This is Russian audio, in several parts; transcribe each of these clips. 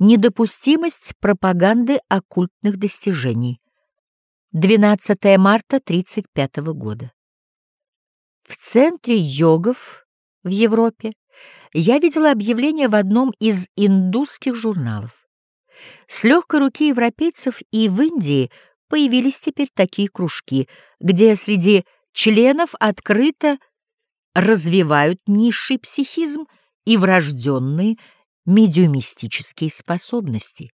Недопустимость пропаганды оккультных достижений. 12 марта 35 года. В центре йогов в Европе я видела объявление в одном из индусских журналов. С легкой руки европейцев и в Индии появились теперь такие кружки, где среди членов открыто развивают низший психизм и врожденные медиумистические способности.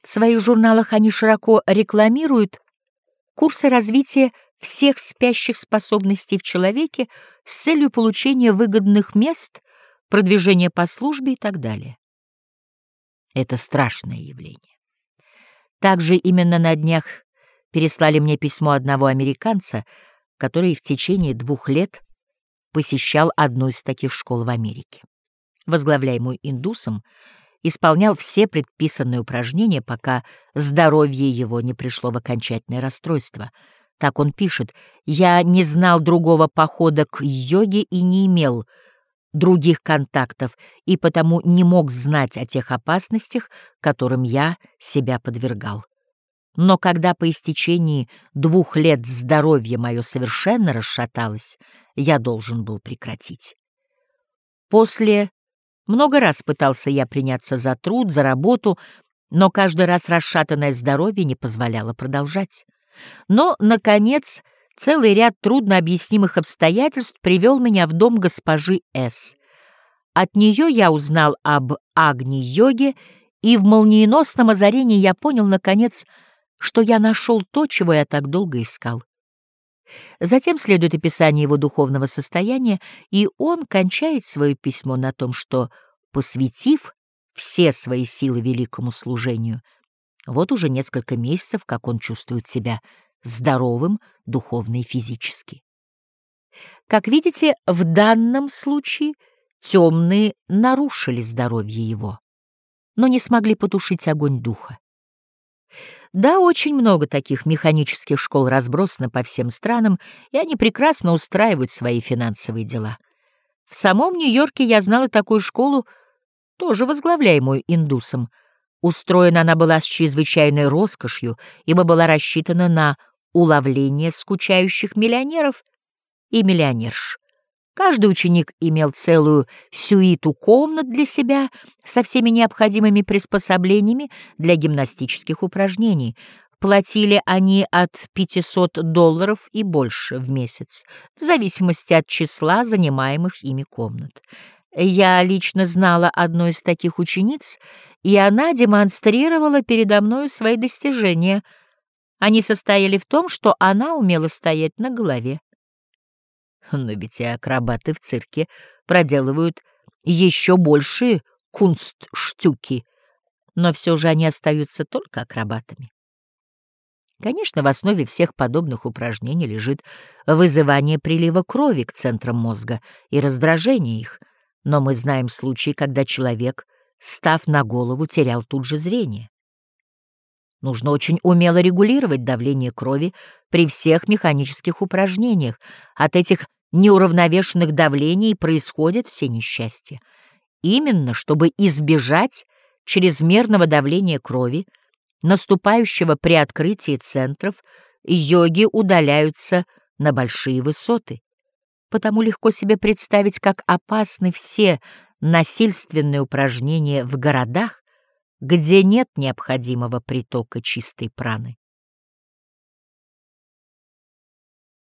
В своих журналах они широко рекламируют курсы развития всех спящих способностей в человеке с целью получения выгодных мест, продвижения по службе и так далее. Это страшное явление. Также именно на днях переслали мне письмо одного американца, который в течение двух лет посещал одну из таких школ в Америке возглавляемую индусом, исполнял все предписанные упражнения, пока здоровье его не пришло в окончательное расстройство. Так он пишет, «Я не знал другого похода к йоге и не имел других контактов, и потому не мог знать о тех опасностях, которым я себя подвергал. Но когда по истечении двух лет здоровье мое совершенно расшаталось, я должен был прекратить. После много раз пытался я приняться за труд, за работу, но каждый раз расшатанное здоровье не позволяло продолжать. Но, наконец, целый ряд труднообъяснимых обстоятельств привел меня в дом госпожи С. От нее я узнал об Агни-йоге, и в молниеносном озарении я понял, наконец, что я нашел то, чего я так долго искал. Затем следует описание его духовного состояния, и он кончает свое письмо на том, что, посвятив все свои силы великому служению, вот уже несколько месяцев, как он чувствует себя здоровым духовно и физически. Как видите, в данном случае темные нарушили здоровье его, но не смогли потушить огонь духа. Да, очень много таких механических школ разбросано по всем странам, и они прекрасно устраивают свои финансовые дела. В самом Нью-Йорке я знала такую школу, тоже возглавляемую индусом. Устроена она была с чрезвычайной роскошью, ибо была рассчитана на уловление скучающих миллионеров и миллионерш. Каждый ученик имел целую сюиту комнат для себя со всеми необходимыми приспособлениями для гимнастических упражнений. Платили они от 500 долларов и больше в месяц, в зависимости от числа занимаемых ими комнат. Я лично знала одну из таких учениц, и она демонстрировала передо мной свои достижения. Они состояли в том, что она умела стоять на голове. Но ведь и акробаты в цирке проделывают еще большие кунстштюки, но все же они остаются только акробатами. Конечно, в основе всех подобных упражнений лежит вызывание прилива крови к центрам мозга и раздражение их, но мы знаем случаи, когда человек, став на голову, терял тут же зрение. Нужно очень умело регулировать давление крови при всех механических упражнениях. От этих неуравновешенных давлений происходят все несчастья. Именно чтобы избежать чрезмерного давления крови, наступающего при открытии центров, йоги удаляются на большие высоты. Потому легко себе представить, как опасны все насильственные упражнения в городах, где нет необходимого притока чистой праны.